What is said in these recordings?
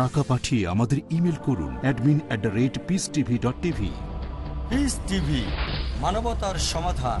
টাকা পাঠিয়ে আমাদের ইমেল করুন admin at the rate peace TV dot TV মানবতার সমাধান।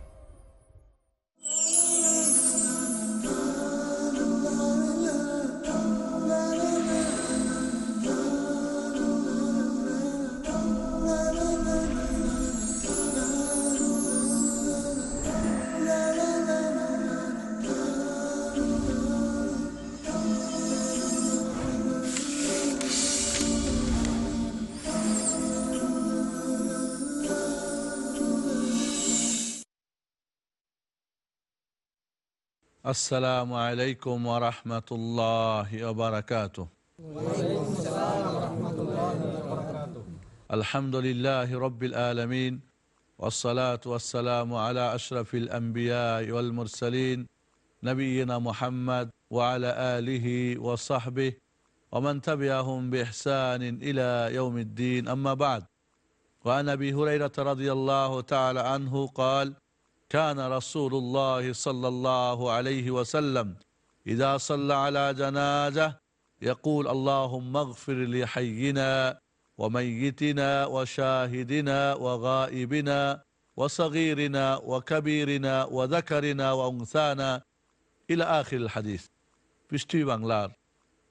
السلام عليكم ورحمة الله وبركاته. الحمد لله رب العالمين والصلاة والسلام على أشرف الأنبياء والمرسلين نبينا محمد وعلى آله وصحبه ومن تبعهم بإحسان إلى يوم الدين. أما بعد وعن أبي هريرة رضي الله تعالى عنه قال كان رسول الله صلى الله عليه وسلم إذا صلى على جنازة يقول اللهم اغفر لحينا وميتنا وشاهدنا وغائبنا وصغيرنا وكبيرنا وذكرنا وأنثانا إلى آخر الحديث পৃষ্টি বাংলার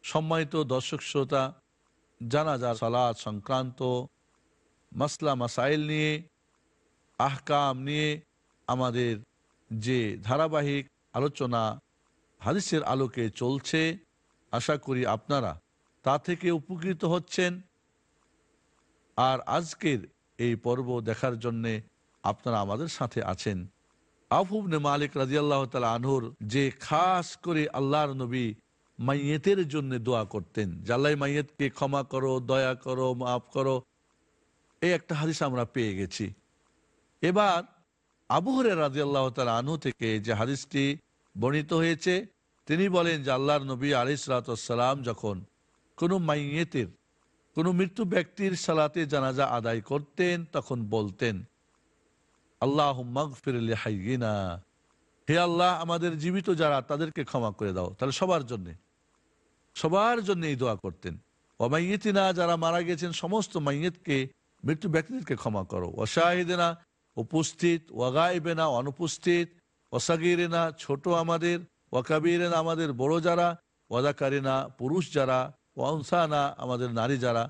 সম্মানিত দর্শক শ্রোতা জানাজার সালাদ সংক্রান্ত মাসলা মাসাইল নিয়ে আহকাম নিয়ে আমাদের যে ধারাবাহিক আলোচনা হাদিসের আলোকে চলছে, আশা করি আপনারা তা থেকে উপকৃত হচ্ছেন। আর আজকের এই পর্ব দেখার জন্যে আপনারা আমাদের সাথে আছেন। আফুবনে মালিক রাজিয়াল্লাহ তালা আনহুর যে খাস করে আল্লাহর নবী মাইয়েতের জন্য দোয়া করতেন। জাল্লাই মাইয়েতকে ক্ষমা করো, দয়া করো, মাফ করো, এই একটা হাদিস আমরা পেয়ে গেছি। এবার আবুহরে রাজিয়াল্লাহ তালা আনহু থেকে যে হাদিসটি বর্ণিত হয়েছে, তিনি বলেন যে আল্লাহর নবী আলিসালাম যখন কোনো মাইয়েতের, কোনো মৃত্যু ব্যক্তির সালাতে জানাজা আদায় করতেন, তখন বলতেন আল্লাহ হাইগিনা হে আল্লাহ, আমাদের জীবিত যারা, তাদেরকে ক্ষমা করে দাও। তাহলে সবার জন্যে, সবার জন্য এই দোয়া করতেন। অমাইয়েতিনা যারা মারা গেছেন, সমস্ত মাইয়েতকে, মৃত্যু ব্যক্তিদেরকে ক্ষমা করো। অশাহিদেনা উপস্থিত, ওয়াগাইবেনা, অনুপস্থিত ওসাগিরেনা ছোট আমাদের, ওয়াকাবিরেনা, আমাদের বড় যারা, ওয়াদাকারিনা, পুরুষ যারা ওয়ানসানা আমাদের নারী যারা।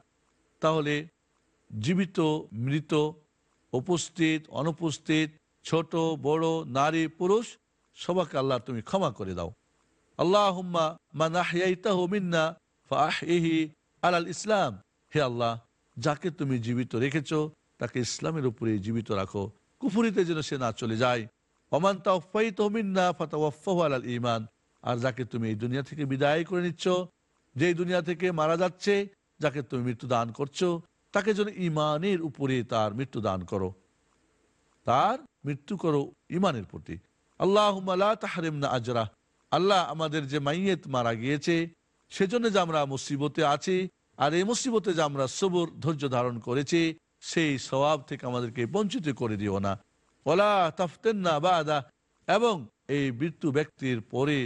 তাহলে জীবিত, মৃত, উপস্থিত, অনুপস্থিত, ছোট, বড়, নারী, পুরুষ সবাকে আল্লাহ তুমি ক্ষমা করে দাও। আল্লাহ মিন্না ফাহিহি আলাল ইসলাম। হে আল্লাহ, যাকে তুমি জীবিত রেখেছো তাকে ইসলামের উপরে জীবিত রাখো। কুফুরিতে যেন সে না চলে যায়। অমান তাফাই তহমিন্না ফাতাওয়াফাহ আলাল ইমান আর যাকে তুমি এই দুনিয়া থেকে বিদায় করে নিচ্ছ যে দুনিয়া থেকে মারা যাচ্ছে, যাকে তুমি মৃত্যু দান করছ, তাকে যেন ইমানের উপরে তার মৃত্যু দান করো। তার মৃত্যু করো ইমানের প্রতি। আল্লাহ তাহারিম না আজরা আল্লাহ আমাদের যে মাইয়েত মারা গিয়েছে, সেজন্য যে আমরা মুসিবতে আছি, আর এই মুসিবতে যে আমরা সবর ধৈর্য ধারণ করেছি সেই স্বভাব থেকে আমাদেরকে বঞ্চিত করে দিও না। ওলা তাফতেন না বা এবং এই মৃত্যু ব্যক্তির পরে,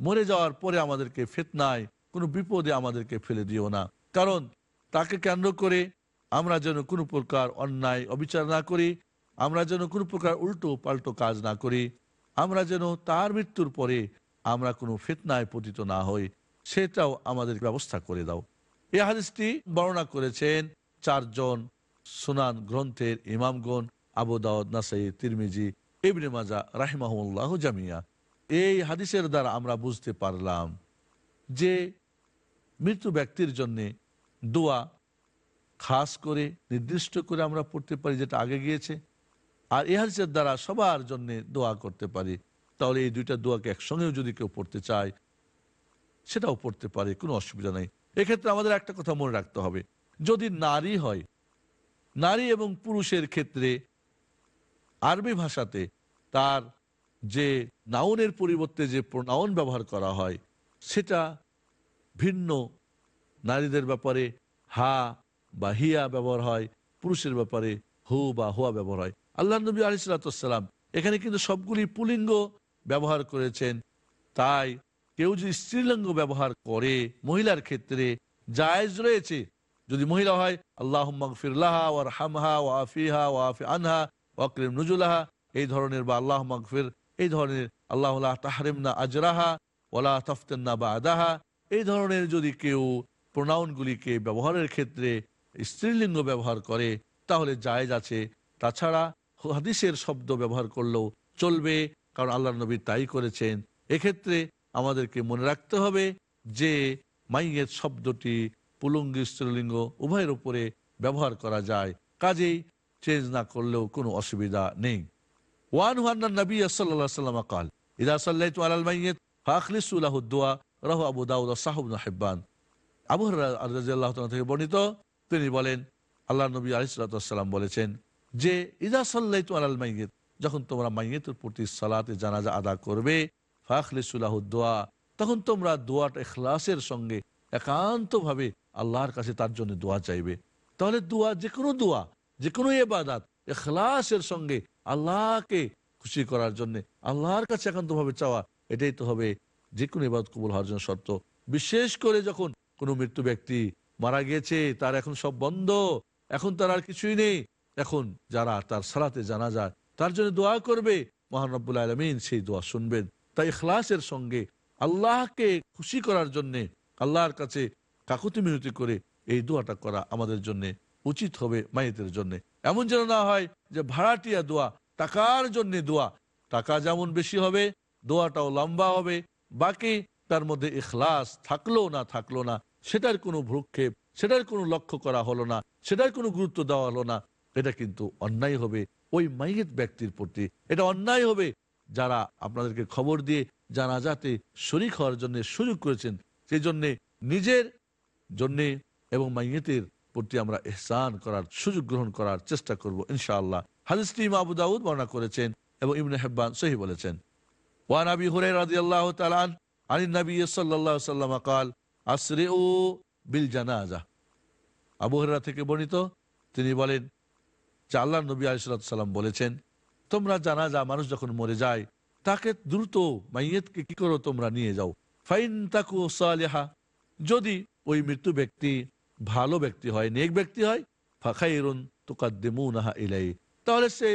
মরে যাওয়ার পরে আমাদেরকে ফেতনায়, কোনো বিপদে আমাদেরকে ফেলে দিও না। কারণ তাকে কেন্দ্র করে আমরা যেন কোনো প্রকার অন্যায় অবিচার না করি, আমরা যেন কোনো প্রকার উল্টো পাল্টো কাজ না করি, আমরা যেন তার মৃত্যুর পরে আমরা কোনো ফিতনায় পতিত না হই, সেটাও আমাদের ব্যবস্থা করে দাও। এই হাদিসটি বর্ণনা করেছেন চারজন সুনান গ্রন্থের ইমামগণ আবু দাউদ নাসাই তিরমিজি, ইবনে মাজা রাহিমাহুল্লাহ জামিয়া। এই হাদিসের দ্বারা আমরা বুঝতে পারলাম যে মৃত্যু ব্যক্তির জন্যে দোয়া খাস করে, নির্দিষ্ট করে আমরা পড়তে পারি যেটা আগে গিয়েছে। আর এ হাদিসের দ্বারা সবার জন্যে দোয়া করতে পারি। তাহলে এই দুইটা দোয়াকে একসঙ্গেও যদি কেউ পড়তে চায়, সেটাও পড়তে পারে, কোনো অসুবিধা নেই। এক্ষেত্রে আমাদের একটা কথা মনে রাখতে হবে। যদি নারী হয় নারী এবং পুরুষের ক্ষেত্রে আরবি ভাষাতে তার যে নাউনের পরিবর্তে যে প্রনাউন ব্যবহার করা হয়, সেটা ভিন্ন। নারীদের ব্যাপারে হা বা হিয়া ব্যবহার হয়, পুরুষের ব্যাপারে হু বা হুয়া ব্যবহার হয়। আল্লাহ নবী আলিসাল্লাম এখানে কিন্তু সবগুলি পুলিঙ্গ ব্যবহার করেছেন। তাই কেউ যদি স্ত্রীলিঙ্গ ব্যবহার করে, মহিলার ক্ষেত্রে জায়েজ রয়েছে যদি মহিলা হয় আল্লাহ মগফিরলাহা ওয়ার হামহা ও আফিহা ও আফি আনহা ওয়াকরিম নুজুলাহা। এই ধরনের বা আল্লাহ মগফির এই ধরনের আল্লাহ তাহরিমনা আজরাহা ওলা তফতেন্না বা আদাহা এই ধরনের যদি কেউ প্রোনাউনগুলিকে ব্যবহারের ক্ষেত্রে স্ত্রীলিঙ্গ ব্যবহার করে, তাহলে জায়েজ আছে। তাছাড়া হাদিসের শব্দ ব্যবহার করলেও চলবে, কারণ আল্লাহ নবী তাই করেছেন। এক্ষেত্রে আমাদেরকে মনে রাখতে হবে যে মাইয়ের শব্দটি পুলঙ্গি স্ত্রীলিঙ্গ উভয়ের উপরে ব্যবহার করা যায়। কাজেই চেঞ্জ না করলেও কোনো অসুবিধা নেই। ওয়ান হুয়ান্না নবী সাল্লাহ সাল্লাম কাল, ইদা সাল্লাইতু আলাল মাইয়েত ফাখলিসুল্লাহ দোয়া রাহু আবু দাউদ সাহুব হেব্বান। আবু রাজিয়াল্লাহ থেকে বর্ণিত, তিনি বলেন আল্লাহ নবী আলিসাল্লাম বলেছেন যে, ইদা সাল্লাইতু আলাল মাইয়েত যখন তোমরা মাইয়েতের প্রতি সালাতে জানাজা আদা করবে ফাখলিসুল্লাহ দোয়া তখন তোমরা দোয়াটা এখলাসের সঙ্গে একান্তভাবে আল্লাহর কাছে তার জন্য দোয়া চাইবে। তাহলে দোয়া যে কোনো দোয়া যে কোনো এবাদাত এখলাসের সঙ্গে আল্লাহকে খুশি করার জন্য, আল্লাহর কাছে একান্তভাবে চাওয়া, এটাই তো হবে যে কোনো এবাদ কবুল হওয়ার জন্য শর্ত। বিশেষ করে যখন কোনো মৃত্যু ব্যক্তি মারা গিয়েছে তার এখন সব বন্ধ, এখন তার আর কিছুই নেই, এখন যারা তার সালাতে জানা যায় তার জন্য দোয়া করবে মহানব্বুল আলমিন সেই দোয়া শুনবেন। তাই ইখলাসের সঙ্গে আল্লাহকে খুশি করার জন্যে আল্লাহর কাছে কাকুতি মিনতি করে এই দোয়াটা করা আমাদের জন্য উচিত হবে মাইতের জন্য। এমন যেন না হয় যে ভাড়াটিয়া দোয়া, টাকার জন্য দোয়া। টাকা যেমন বেশি হবে, দোয়াটাও লম্বা হবে, বাকি তার মধ্যে ইখলাস থাকল না থাকল না, সেটার কোনো ভ্রুক্ষেপ, সেটার কোনো লক্ষ্য করা হলো না, সেটার কোনো গুরুত্ব দেওয়া হলো না, এটা কিন্তু অন্যায় হবে ওই মাইয়েত ব্যক্তির প্রতি। এটা অন্যায় হবে যারা আপনাদেরকে খবর দিয়ে জানাজাতে শরিক হওয়ার জন্য সুযোগ করেছেন সেই জন্যে নিজের জন্যে এবং মাইয়েতের প্রতি আমরা এহসান করার সুযোগ গ্রহণ করার চেষ্টা করব ইনশাআল্লাহ হাদিসটি ইমাম আবু দাউদ বর্ণনা করেছেন এবং ইবনে হেব্বান সহি বলেছেন ওয়ান আবি হুরাই রাদিয়াল্লাহু তাআলা আন আন নবী সাল্লাল্লাহু আলাইহি ওয়াসাল্লাম قال আসরিউ বিল জানাজা আবু হুরায়রা থেকে বর্ণিত তিনি বলেন যে আল্লাহ নবী আলাইহিস সালাম বলেছেন তোমরা জানাজা মানুষ যখন মরে যায় তাকে দ্রুত মাইয়েতকে কি করো তোমরা নিয়ে যাও ফাইন সালেহা। যদি ওই মৃত্যু ব্যক্তি ভালো ব্যক্তি হয়, নেক ব্যক্তি হয়, ফাখাইরুন তুকাদ্দিমুনাহা ইলাই তাহলে সে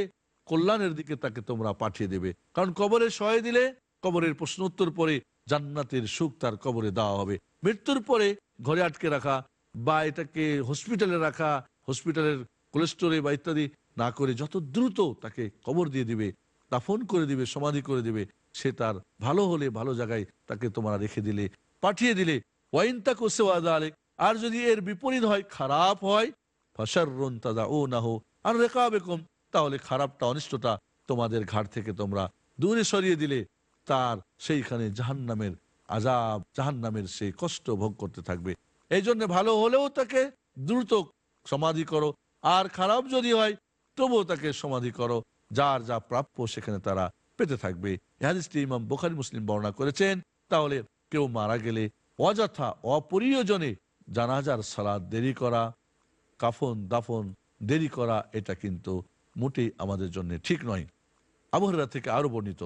কল্যাণের দিকে তাকে তোমরা পাঠিয়ে দেবে। কারণ কবরে সহায় দিলে কবরের প্রশ্ন উত্তর পরে জান্নাতের সুখ তার কবরে দেওয়া হবে। মৃত্যুর পরে ঘরে আটকে রাখা বা এটাকে হসপিটালে রাখা, হসপিটালের কোলেস্টোরে বা ইত্যাদি না করে যত দ্রুত তাকে কবর দিয়ে দিবে, দাফন করে দিবে, সমাধি করে দিবে সে তার ভালো হলে ভালো জায়গায় তাকে তোমরা রেখে দিলে, পাঠিয়ে দিলে। ওয়াইন তাকে সেওয়াদা আলে আর যদি এর বিপরীত হয়, খারাপ হয় ফাসারুন তাদা ও না হো আর রেখা বেকম তাহলে খারাপটা, অনিষ্টটা তোমাদের ঘাট থেকে তোমরা দূরে সরিয়ে দিলে। তার সেইখানে জাহান্নামের আজাব জাহান্নামের সেই কষ্ট ভোগ করতে থাকবে। এই জন্য ভালো হলেও তাকে দ্রুত সমাধি করো, আর খারাপ যদি হয়, তবুও তাকে সমাধি করো। যার যা প্রাপ্য সেখানে তারা পেতে থাকবে। হাদিসটি ইমাম বোখারি মুসলিম বর্ণনা করেছেন, তাহলে কেউ মারা গেলে অযথা অপরিয়জনে জানাজার সালাদ দেরি করা, কাফন দাফন দেরি করা, এটা কিন্তু মোটেই আমাদের জন্য ঠিক নয়। আবহাওয়া থেকে আরও বর্ণিত,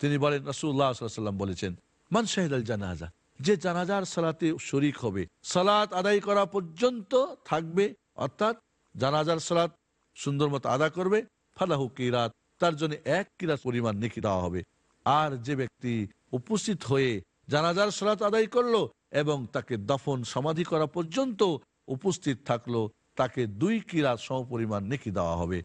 তিনি বলেন রাসুল্লাহ সাল্লাম বলেছেন, মান শাহিদ আল জানাজা, যে জানাজার সালাতে শরিক হবে, সালাত আদায় করা পর্যন্ত থাকবে, অর্থাৎ জানাজার সালাত সুন্দর মতো আদা করবে, ফালাহু কিরাত তার জন্য এক কিরাত পরিমাণ নেকি দেওয়া হবে। আর যে ব্যক্তি উপস্থিত হয়ে জানাজার সালাত আদায় করল এবং তাকে দফন সমাধি করা পর্যন্ত উপস্থিত থাকল, তাকে দুই কিরাত সমপরিমাণ নেকি দেওয়া হবে।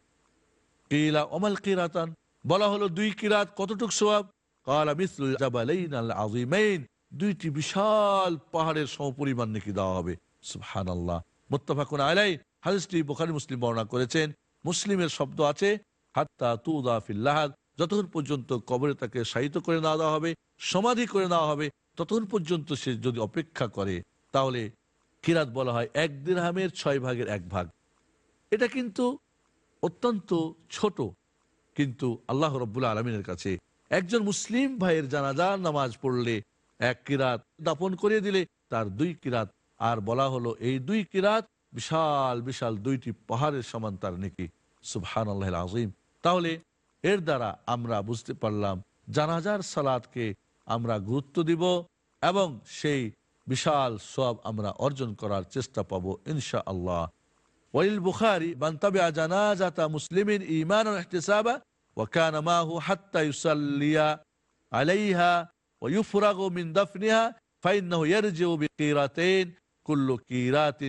কিলা অমাল কিরাতান, বলা হলো দুই কিরাত কতটুক সোয়াব কালা মিসলুল জাবালাইন আল আযীমাইন, দুইটি বিশাল পাহাড়ের সমপরিমাণ নাকি দেওয়া হবে। সুবহানাল্লাহ। মুত্তাফাকুন আলাই হাদিসটি বুখারী মুসলিম বর্ণনা করেছেন। মুসলিমের শব্দ আছে হাত্তা তুদা ফিল লাহাদ। যতক্ষণ পর্যন্ত কবরে তাকে শায়িত করে না দেওয়া হবে, সমাধি করে নেওয়া হবে, ততক্ষণ পর্যন্ত সে যদি অপেক্ষা করে, তাহলে কিরাত বলা হয় এক দিরহামের ছয় ভাগের এক ভাগ। এটা কিন্তু অত্যন্ত ছোট, কিন্তু আল্লাহ রব্বুল আলমিনের কাছে একজন মুসলিম ভাইয়ের জানাজার নামাজ পড়লে এক কিরাত দাপন করে দিলে তার দুই কিরাত, আর বলা হলো এই দুই কিরাত বিশাল বিশাল দুইটি পাহাড়ের সমান তার নাকি। সুবহান আল্লাহ আজিম তাহলে এর দ্বারা আমরা বুঝতে পারলাম জানাজার সালাদকে আমরা গুরুত্ব দিব এবং সেই বিশাল সব আমরা অর্জন করার চেষ্টা পাবো ইনশা আল্লাহ وللبخاري من تبع جنازة مسلم إيمانا واحتسابا وكان معه حتى يصلي عليها ويفرغ من دفنها فإنه يرجع بقيرتين كل قيرات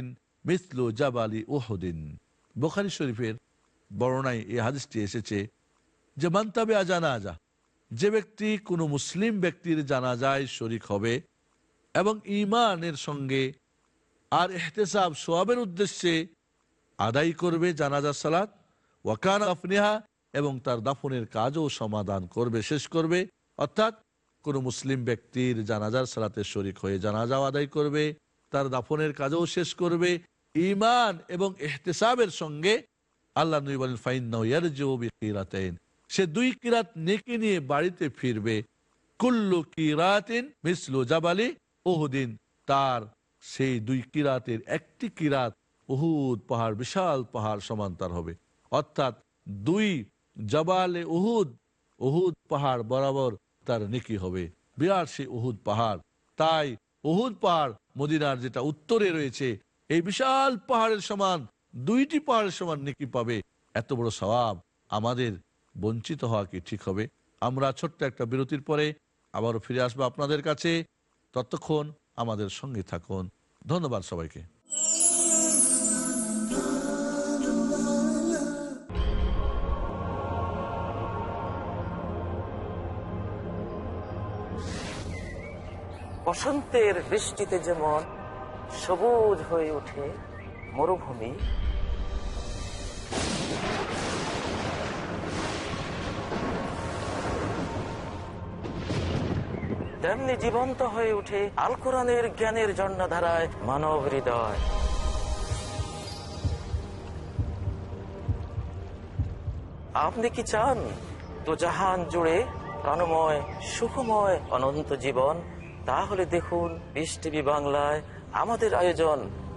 مثل جبل أحد বুখারী শরীফের বর্ণনায় এই হাদিসটি এসেছে যে মান্তাবে আজা যে ব্যক্তি কোনো মুসলিম ব্যক্তির জানাজায় শরিক হবে এবং ইমানের সঙ্গে আর এহতেসাব সোয়াবের উদ্দেশ্যে আদায় করবে জানাজা, সালাত ওয়াকান আফনিহা এবং তার দাফনের কাজও সমাধান করবে, শেষ করবে। অর্থাৎ কোনো মুসলিম ব্যক্তির জানাজার, সালাতে শরিক হয়ে জানাজাও আদায় করবে, তার দাফনের কাজও শেষ করবে। ইমান এবং এহতেসাবের সঙ্গে আল্লাহ নবী বলেন ফাইন সে দুই কিরাত নেকি নিয়ে বাড়িতে ফিরবে। কুল্লু কিরাতিন মিসলু জাবালি ওহুদিন তার সেই দুই কিরাতের একটি কিরাত উহুদ পাহাড়, বিশাল পাহাড় সমান্তর হবে। অর্থাৎ দুই জবালে উহুদ উহুদ পাহাড় বরাবর তার নেকি হবে। বিরাট সেই উহুদ পাহাড়। তাই উহুদ পাহাড় মদিনার যেটা উত্তরে রয়েছে, এই বিশাল পাহাড়ের সমান দুইটি পাহাড়ের সমান নেকি পাবে? এত বড় স্বভাব আমাদের বঞ্চিত হওয়া কি ঠিক হবে? আমরা ছোট্ট একটা বিরতির পরে আবারও ফিরে আসব আপনাদের কাছে। ততক্ষণ আমাদের সঙ্গে থাকুন। ধন্যবাদ সবাইকে। বসন্তের বৃষ্টিতে যেমন সবুজ হয়ে ওঠে মরুভূমি। তেমনি জীবন্ত হয়ে ওঠে আল কোরআনের জ্ঞানের জন্মধারায় মানব হৃদয়। আপনি কি চান তো জাহান জুড়ে প্রাণময়, সুখময়, অনন্ত জীবন? তাহলে দেখুন, বিশ টিভি বাংলায় আমাদের আয়োজন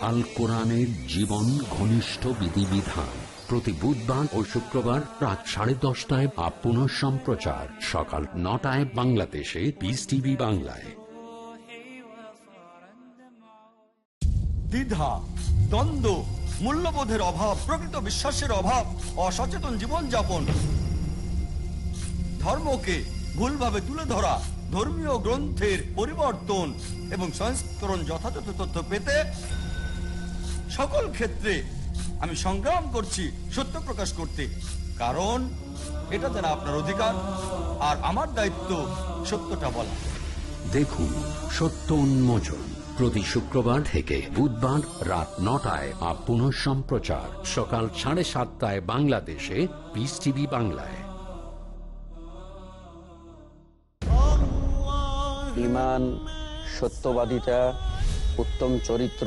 আল কোরআনের জীবন ঘনিষ্ঠ বিধিবিধান। প্রতি বুধবার ও শুক্রবার রাত সাড়ে দশটায় বা সম্প্রচার। সকাল নটায় বাংলাদেশে পিস টিভি বাংলায়। দ্বিধা, দ্বন্দ্ব, মূল্যবোধের অভাব, প্রকৃত বিশ্বাসের অভাব, অসচেতন জীবনযাপন। ধর্মকে ভুলভাবে তুলে ধরা, ধর্মীয় গ্রন্থের পরিবর্তন এবং সংস্করণ যথাযথ তথ্য পেতে সকল ক্ষেত্রে আমি সংগ্রাম করছি সত্য প্রকাশ করতে। কারণ এটা যেন আপনার অধিকার আর আমার দায়িত্ব সত্যটা বলা। দেখুন সত্য উন্মোচন প্রতি শুক্রবার থেকে বুধবার রাত নটায় বা পুনঃ সম্প্রচার। সকাল সাড়ে সাতটায় বাংলাদেশে পিস টিভি বাংলায়। ইমান সত্যবাদিতা উত্তম চরিত্র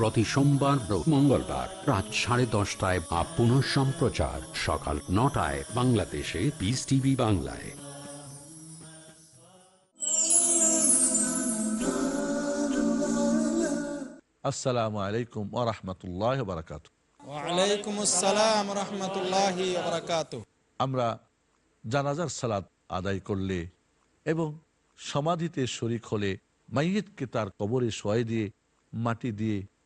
প্রতি সোমবার ও মঙ্গলবার রাত সাড়ে দশটায় বা পুনঃ সম্প্রচার সকাল নটায় বাংলাদেশে পিস টিভি বাংলায়। আসসালামু আলাইকুম ওরহমতুল্লাহ বারাকাত ওয়ালাইকুম আসসালাম রহমতুল্লাহ বারাকাত আমরা জানাজার সালাত আদায় করলে এবং সমাধিতে শরিক হলে মাইয়েতকে তার কবরে শোয়াই দিয়ে মাটি দিয়ে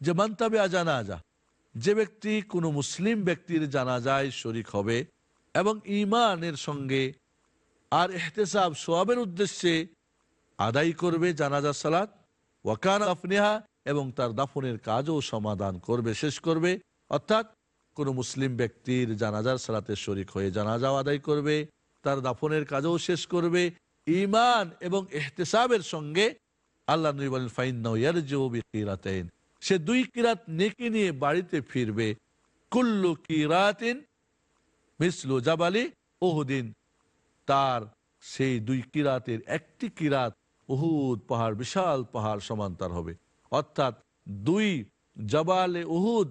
যে মান্তাবে আজা যে ব্যক্তি কোনো মুসলিম ব্যক্তির জানাজায় শরিক হবে এবং ইমানের সঙ্গে আর এহতেসাব সোয়াবের উদ্দেশ্যে আদায় করবে জানাজা সালাত ওয়াকান আফনিহা এবং তার দাফনের কাজও সমাধান করবে, শেষ করবে। অর্থাৎ কোন মুসলিম ব্যক্তির জানাজার সালাতে শরিক হয়ে জানাজাও আদায় করবে, তার দাফনের কাজও শেষ করবে। ইমান এবং এহতেসাবের সঙ্গে আল্লাহ নবী বলেন ফাইন সে দুই কিরাত নেকি নিয়ে বাড়িতে ফিরবে। কুল্লু কিরাতিন মিসলু জাবালি ওহুদিন তার সেই দুই কিরাতের একটি কিরাত উহুদ পাহাড়, বিশাল পাহাড় সমান্তর হবে। অর্থাৎ দুই জবালে উহুদ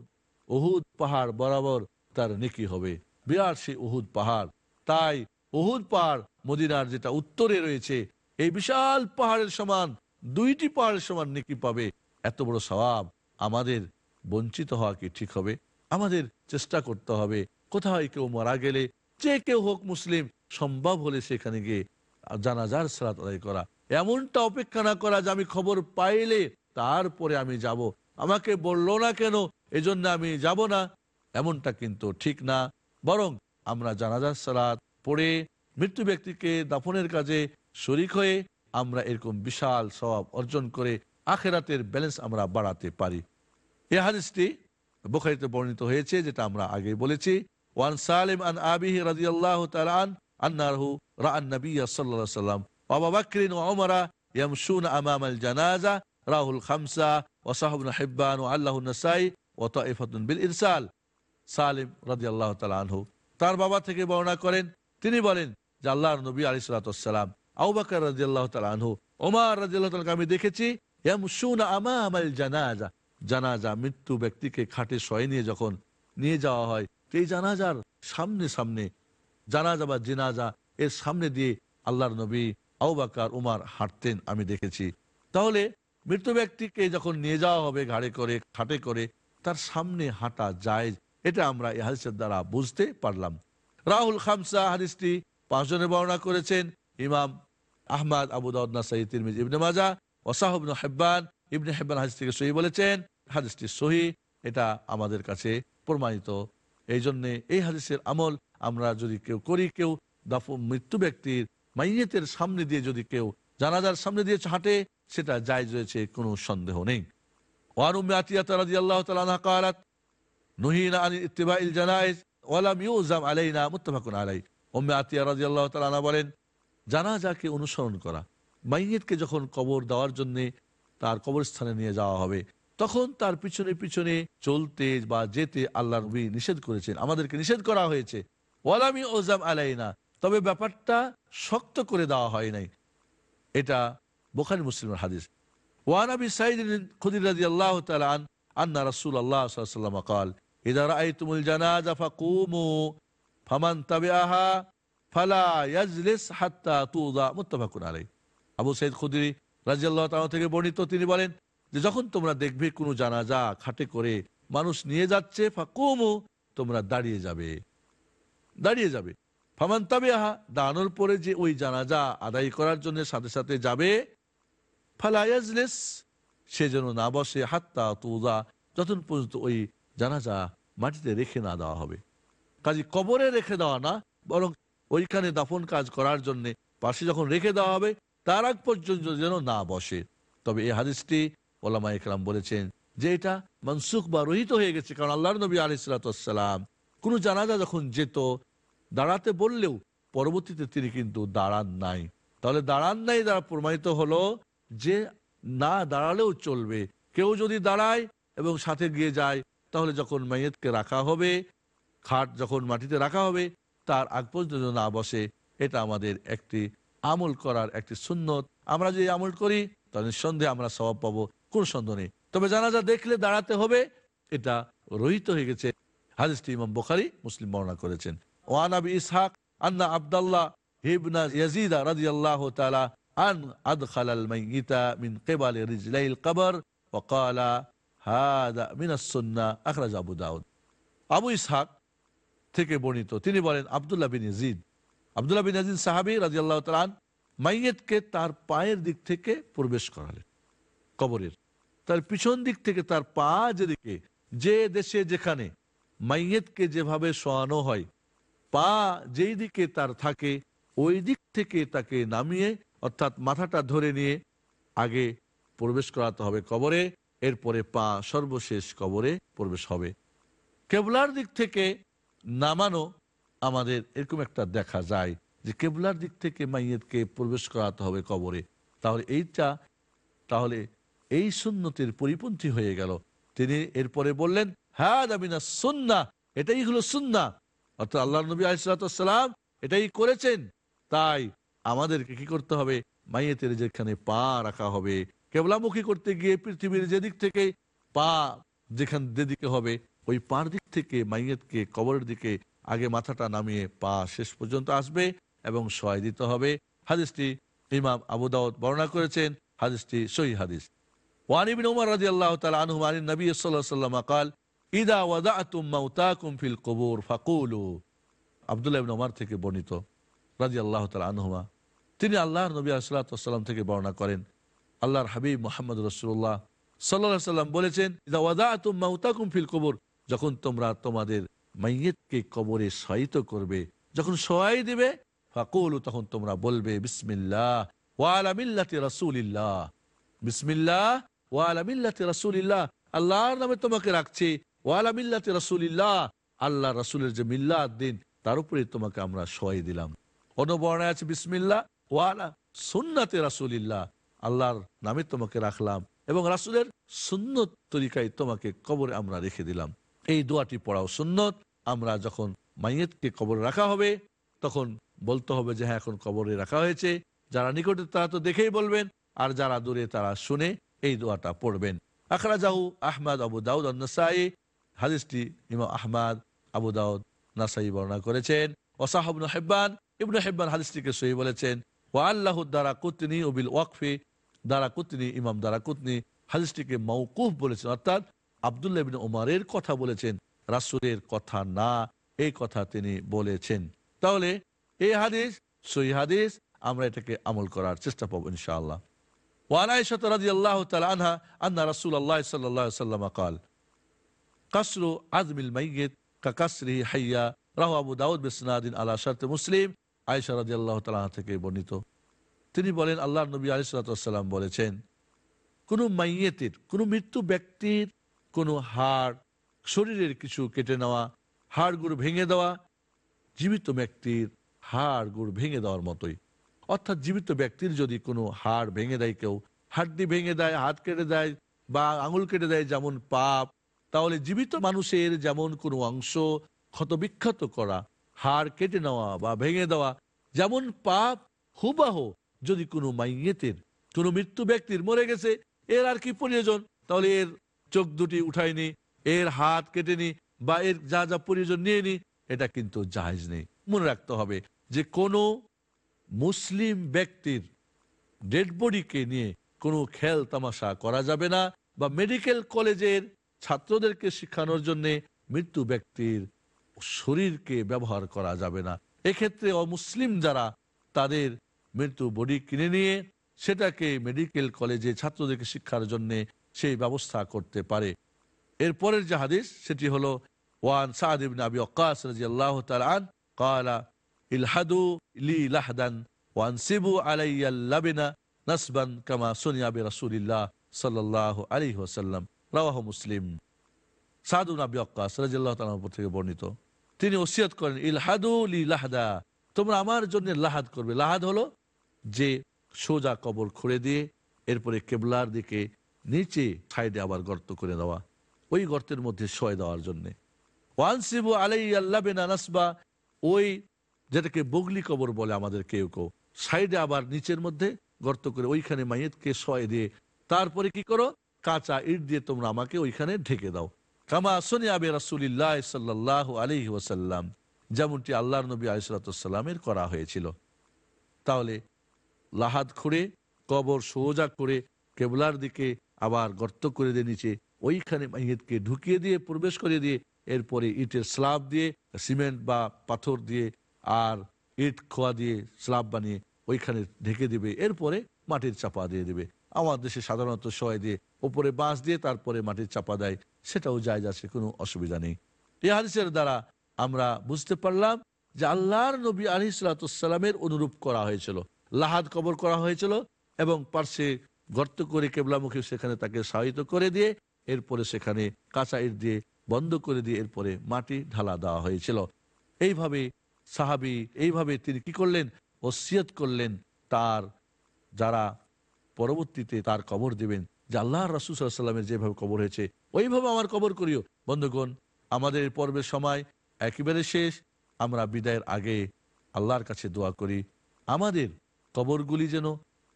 উহুদ পাহাড় বরাবর তার নেকি হবে। বিরাট সেই উহুদ পাহাড়। তাই উহুদ পাহাড় মদিনার যেটা উত্তরে রয়েছে, এই বিশাল পাহাড়ের সমান, দুইটি পাহাড়ের সমান নেকি পাবে। এত বড় স্বভাব। আমাদের বঞ্চিত হওয়া কি ঠিক হবে? আমাদের চেষ্টা করতে হবে। কোথায় কেউ মারা গেলে, যে কেউ হোক মুসলিম, সম্ভব হলে সেখানে গিয়ে জানাজার সালাত আদায় করা। এমনটা অপেক্ষা না করা যে আমি খবর পাইলে তারপরে আমি যাব। আমাকে বলল না কেন, এজন্য আমি যাব না। এমনটা কিন্তু ঠিক না। বরং আমরা জানাজার সালাত পড়ে মৃত্যু ব্যক্তিকে দাফনের কাজে শরিক হয়ে আমরা এরকম বিশাল স্বভাব অর্জন করে আখেরাতের ব্যালেন্স আমরা বাড়াতে পারি। এ হাদিসটি বুখারিতে বর্ণিত হয়েছে, যেটা আমরা আগে বলেছি। ওয়ান সালিম আন আবিহি রাদিয়াল্লাহু তাআলা আন আন্নাহু রাআন নবী আলাইহি সাল্লাম। ওয়া আবু বকর ওয়া ওমরা ইয়ামশুন আমামাল জানাজা, রাহুল খামসা ও সাহবুল হিব্বান ও আল্লাহ নাসাই ও তাইফাতুন বিল ইরসাল। সালিম রাজি আল্লাহ আনহু তার বাবা থেকে বর্ণনা করেন, তিনি বলেন যে আল্লাহর নবী আলী সালাতাম আউবাকার রাজি আল্লাহ আনহু ওমার রাজি আল্লাহ আমি দেখেছি জানাজা। জানাজা মৃত্যু ব্যক্তিকে খাটে শয়ে নিয়ে যখন নিয়ে যাওয়া হয় এই জানাজার সামনে সামনে, জানাজা বা জিনাজা এর সামনে দিয়ে আল্লাহর নবী আউবাকার উমার হাঁটতেন, আমি দেখেছি। তাহলে মৃত ব্যক্তিকে যখন নিয়ে যাওয়া হবে ঘাড়ে করে, খাটে করে, তার সামনে হাঁটা যায় এটা আমরা এই হাদিসের দ্বারা বুঝতে পারলাম। রাহুল খামসা হাদিসটি পাঁচজনে বর্ণনা করেছেন, ইমাম আহমদ, আবু দাউদ্দিন তিরমিজ, ইবনে মাজা ওসাহবন হেব্বান, ইবনে হেব্বান হাদিস থেকে সহি বলেছেন, হাদিসটি সহি, এটা আমাদের কাছে প্রমাণিত। এই জন্যে এই হাদিসের আমল আমরা যদি কেউ করি, কেউ দাফু মৃত্যু ব্যক্তির মাইয়েতের সামনে দিয়ে যদি কেউ জানাজার সামনে দিয়ে হাঁটে, সেটা জায়জ রয়েছে, কোনো সন্দেহ নেই। আল্লাহ তালা ইল আলাইনা আলাই আল্লাহ তালা বলেন, জানাজাকে অনুসরণ করা মাইয়েতকে যখন কবর দেওয়ার জন্যে তার কবরস্থানে নিয়ে যাওয়া হবে, তখন তার পিছনে পিছনে চলতে বা যেতে আল্লাহ নবী নিষেধ করেছেন। আমাদেরকে নিষেধ করা হয়েছে। ওয়ালামি ওজাম আলাইনা। তবে ব্যাপারটা শক্ত করে দেওয়া হয় নাই। এটা বোখারি মুসলিমের হাদিস। ওয়ানাবি সাইদ খুদির রাজি আল্লাহ তালান আন্না রাসুল আল্লাহ সাল্লাম কাল ইদারা আই তুমুল জাফা ফাকুমু, ফামান তাবে আহা ফালা ইয়াজলিস হাত্তা তুদা মুত্তাফাকুন আলাই আবু সাইদ খুদরি রাদিয়াল্লাহু তাআলা থেকে বর্ণিত, তিনি বলেন যে, যখন তোমরা দেখবে কোনো জানাজা খাটে করে মানুষ নিয়ে যাচ্ছে, ফাকুমু, তোমরা দাঁড়িয়ে যাবে। দাঁড়িয়ে যাবে। ফামান তাবে আহা দাঁড়ানোর পরে যে ওই জানাজা আদায় করার জন্য সাথে সাথে যাবে ফালায়াজলেস সে যেন না বসে, হাত্তা তুদা যতক্ষণ পর্যন্ত ওই জানাজা মাটিতে রেখে না দেওয়া হবে। কাজে কবরে রেখে দেওয়া না, বরং ওইখানে দাফন কাজ করার জন্যে পাশে যখন রেখে দেওয়া হবে তার আগ পর্যন্ত যেন না বসে। তবে এই হাদিসটি ওলামা ইকরাম বলেছেন যে এটা মনসুখ বা রহিত হয়ে গেছে, কারণ আল্লাহ নবী আলিসালাম কোন জানাজা যখন যেত, দাঁড়াতে বললেও পরবর্তীতে তিনি কিন্তু দাঁড়ান নাই। তাহলে দাঁড়ান নাই দ্বারা প্রমাণিত হলো যে না দাঁড়ালেও চলবে। কেউ যদি দাঁড়ায় এবং সাথে গিয়ে যায়, তাহলে যখন মাইয়েতকে রাখা হবে, খাট যখন মাটিতে রাখা হবে, তার আগ পর্যন্ত না বসে, এটা আমাদের একটি আমল করার একটি সুন্নত। আমরা যদি আমল করি, তাহলে নিঃসন্দেহে আমরা স্বভাব পাবো, কোন সন্দেহ নেই। তবে জানাজা দেখলে দাঁড়াতে হবে, এটা রহিত হয়ে গেছে। হাদিসটি ইমাম বুখারী, মুসলিম বর্ণনা করেছেন। ওয়ান আবি ইসহাক আন্না আব্দাল্লাহ আবু থেকে বর্ণিত, তিনি বলেন Abdullah bin Yazid Abdullah bin Yazid সাহাবী রাদিয়াল্লাহু তাআলা আন মাইয়েতকে তার পায়ের দিক থেকে প্রবেশ করালেন, কবরের। তার পিছন দিক থেকে তার পা যেদিকে, যে দেশে যেখানে মাইয়েতকে যেভাবে শোয়ানো হয়, পা যেই দিকে তার থাকে, ওই দিক থেকে তাকে নামিয়ে, অর্থাৎ মাথাটা ধরে নিয়ে আগে প্রবেশ করাতে হবে কবরে, এরপরে পা সর্বশেষ কবরে প্রবেশ হবে। কেবলার দিক থেকে নামানো আমাদের এরকম একটা দেখা যায় যে কেবলার দিক থেকে মাইয়েতকে প্রবেশ করাতে হবে কবরে। তাহলে এইটা, তাহলে এই সুন্নতির পরিপন্থী হয়ে গেল। তিনি এরপরে বললেন হ্যাঁ দাবিনা সুন্না এটাই হলো সুন্না। অর্থাৎ আল্লাহ নবী আলিসাল্লাম এটাই করেছেন। তাই আমাদেরকে কি করতে হবে? মাইয়েতের যেখানে পা রাখা হবে, কেবলামুখী করতে গিয়ে পৃথিবীর যেদিক থেকে পা যেখান, যেদিকে হবে, ওই পার দিক থেকে মাইয়েতকে কবরের দিকে আগে মাথাটা নামিয়ে পা শেষ পর্যন্ত আসবে এবং সয় দিতে হবে। হাদিসটি ইমাম আবু দাউদ বর্ণনা করেছেন। হাদিসটি সহি হাদিস। ওয়ানিবিন উমর রাজি আল্লাহ তালা আনহু আলী নবী সাল্লাহ সাল্লাম আকাল ইদা ওয়াদা আতুম ফিল কবুর ফাকুলু। আবদুল্লাহ ইবিন ওমর থেকে বর্ণিত। রাজি আল্লাহ তালা আনহুমা। তিনি আল্লাহর নবী আসলাতাম থেকে বর্ণনা করেন। আল্লাহর হাবিব মোহাম্মদ রসুল্লাহ সাল্লাহ সাল্লাম বলেছেন, ইদা ওয়াদা আতুম মাউতাকুম ফিল কবুর। যখন তোমরা তোমাদের মাইয়েতকে কবরে শয়িত করবে। যখন সহায় দিবে, ফাকুল, তখন তোমরা বলবে, বিসমিল্লাহ, ওয়ালা মিল্লাতি রাসূলিল্লাহ। বিসমিল্লাহ, ওয়ালা মিল্লাতি রাসূলিল্লাহ। আল্লাহর নামে তোমাকে রাখছি, ওয়ালা মিল্লাতি রাসূলিল্লাহ। আল্লাহ রাসূলের যে মিল্লাত দিন, তার উপরে তোমাকে আমরা সহায় দিলাম। অনুবর্ণায় আছে, বিসমিল্লাহ, ওয়ালা সুন্নাতে রাসূলিল্লাহ। আল্লাহর নামে তোমাকে রাখলাম এবং রাসূলের সুন্নত তরিকায় তোমাকে কবরে আমরা রেখে দিলাম। এই দোয়াটি পড়াও সুন্নত। আমরা যখন মাইয়েতকে কবরে রাখা হবে, তখন বলতে হবে যে হ্যাঁ এখন কবরে রাখা হয়েছে। যারা নিকটে, তারা তো দেখেই বলবেন। আর যারা দূরে, তারা শুনে এই দোয়াটা পড়বেন। আখরা জাহু আহমদ আবু দাউদ নাসাই হাদিসটি ইমাম আহমদ আবু দাউদ নাসাই বর্ণনা করেছেন। ওসাহাবুল হেব্বান, ইবনু হেব্বান হাদিসটিকে সহি বলেছেন ও আল্লাহ দ্বারা কুতনি ওবিল ওয়াকফি। দ্বারা কুতনি ইমাম দ্বারা কুতনি হাদিসটিকে মৌকুফ বলেছেন, অর্থাৎ আবদুল্লাহ বিন ওমারের কথা বলেছেন রাসুলের কথা না এই কথা তিনি বলেছেন তাহলে এই হাদিস সই হাদিস আমরা এটাকে আমল করার চেষ্টা পাবো ইনশাআল্লাহ وعن عائشة رضي الله تعالى عنها أن رسول الله صلى الله عليه وسلم قال قصر عظم الميت كقصره حيا রাহু আবু দাউদ বিসনাদিন আলা শর্ত মুসলিম আয়েশা রাদিয়াল্লাহু তাআলা থেকে বর্ণিত তিনি বলেন আল্লাহ নবী আলাইহিস সালাম বলেছেন কোনো মাইয়েতের কোনো মৃত্যু ব্যক্তির কোনো হাড়, শরীরের কিছু কেটে নেওয়া হাড়গুলো ভেঙে দেওয়া, জীবিত ব্যক্তির হাড় গুড় ভেঙে দেওয়ার মতোই। অর্থাৎ জীবিত ব্যক্তির যদি কোনো হাড় ভেঙে দেয় কেউ, হাড্ডি ভেঙে দেয়, হাত কেটে দেয় বা আঙুল কেটে দেয় যেমন পাপ, তাহলে জীবিত মানুষের যেমন কোনো অংশ ক্ষতবিক্ষত করা, হাড় কেটে নেওয়া বা ভেঙে দেওয়া, যেমন পাপ, হুবাহ যদি কোনো মাইয়েতের, কোনো মৃত্যু ব্যক্তির মরে গেছে, এর আর কি প্রয়োজন? তাহলে এর চোখ দুটি উঠায়নি এর হাত কেটেনি বা এর যা যা প্রয়োজন নিয়ে নি, এটা কিন্তু জাহেজ নেই। মনে রাখতে হবে যে কোনো মুসলিম ব্যক্তির ডেড বডিকে নিয়ে কোনো খেল তামাশা করা যাবে না, বা মেডিকেল কলেজের ছাত্রদেরকে শেখানোর জন্য মৃত্যু ব্যক্তির শরীরকে ব্যবহার করা যাবে না। এক্ষেত্রে অমুসলিম যারা, তাদের মৃত্যু বডি কিনে নিয়ে, সেটাকে মেডিকেল কলেজে ছাত্রদেরকে শিক্ষার জন্য সেই ব্যবস্থা করতে পারে। এরপরের যে হাদিস, সেটি হলো, ওয়ান আল্লাহ কালা, ইলহাদু লি মুসলিম। থেকে বর্ণিত। তিনি ওসিয়ত করেন, ইলহাদু লি লাহাদা, তোমরা আমার জন্য লাহাদ করবে। লাহাদ হলো যে সোজা কবর খুঁড়ে দিয়ে, এরপরে কেবলার দিকে নিচে সাইডে আবার গর্ত করে দেওয়া। ওই গর্তের মধ্যে শয় দেওয়ার জন্য। ওয়ানসিবু আলাই আল্লাহ বেন আনাসবা ওই যেটাকে বগলি কবর বলে আমাদের কেউ কেউ। সাইডে আবার নিচের মধ্যে গর্ত করে ওইখানে মাইয়েতকে শয় দিয়ে, তারপরে কি করো? কাঁচা ইট দিয়ে তোমরা আমাকে ওইখানে ঢেকে দাও। কামা সোনি আবে রাসুলিল্লাহ সাল্লাহ আলী ওসাল্লাম যেমনটি আল্লাহ নবী আলিসাল্লামের করা হয়েছিল। তাহলে লাহাদ খুঁড়ে, কবর সোজা করে কেবলার দিকে আবার গর্ত করে দিয়ে নিচে ওইখানে মাইয়েতকে ঢুকিয়ে দিয়ে, প্রবেশ করে দিয়ে, এরপরে ইটের স্লাব দিয়ে, সিমেন্ট বা পাথর দিয়ে আর ইট খোয়া দিয়ে স্লাব বানিয়ে ওইখানে ঢেকে দিবে। এরপরে মাটির চাপা দিয়ে দিবে। আমার দেশে সাধারণত সয় দিয়ে ওপরে বাঁশ দিয়ে তারপরে মাটির চাপা দেয়। সেটাও যায় যাচ্ছে কোনো অসুবিধা নেই। এই হাদিসের দ্বারা আমরা বুঝতে পারলাম যে আল্লাহর নবী আলী সালাতামের অনুরূপ করা হয়েছিল। লাহাদ কবর করা হয়েছিল এবং পার্শ্বে গর্ত করে কেবলামুখী সেখানে তাকে সাহিত করে দিয়ে, এরপরে সেখানে কাঁচা ইট দিয়ে বন্ধ করে দিয়ে এরপরে মাটি ঢালা দেওয়া হয়েছিল। এইভাবে সাহাবি এইভাবে তিনি কি করলেন? ওসিয়ত করলেন তার, যারা পরবর্তীতে তার কবর দিবেন। যে আল্লাহ রাসুল সাল্লামের যেভাবে কবর হয়েছে, ওইভাবে আমার কবর করিও। বন্ধুগণ, আমাদের পর্বের সময় একেবারে শেষ। আমরা বিদায়ের আগে আল্লাহর কাছে দোয়া করি। আমাদের কবরগুলি যেন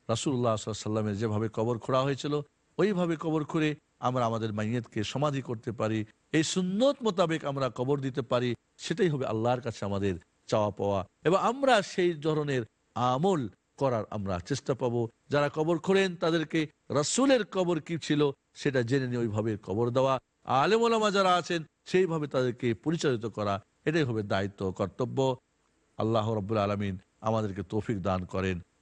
রাসুল্লাহ সাল্লামের যেভাবে কবর খোঁড়া হয়েছিল, ওইভাবে কবর খুঁড়ে আমরা আমাদের মাইয়েতকে সমাধি করতে পারি। এই সুন্নত মোতাবেক আমরা কবর দিতে পারি, সেটাই হবে আল্লাহর কাছে আমাদের চাওয়া পাওয়া। এবং আমরা সেই ধরনের আমল করার আমরা চেষ্টা পাবো। যারা কবর খোঁড়েন, তাদেরকে রাসুলের কবর কি ছিল, সেটা জেনে নিয়ে ওইভাবে কবর দেওয়া। আলেমোলামা যারা আছেন, সেইভাবে তাদেরকে পরিচালিত করা, এটাই হবে দায়িত্ব, কর্তব্য। আল্লাহ রব্বুল আলমিন আমাদেরকে তৌফিক দান করেন।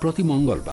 প্রতি মঙ্গলবার।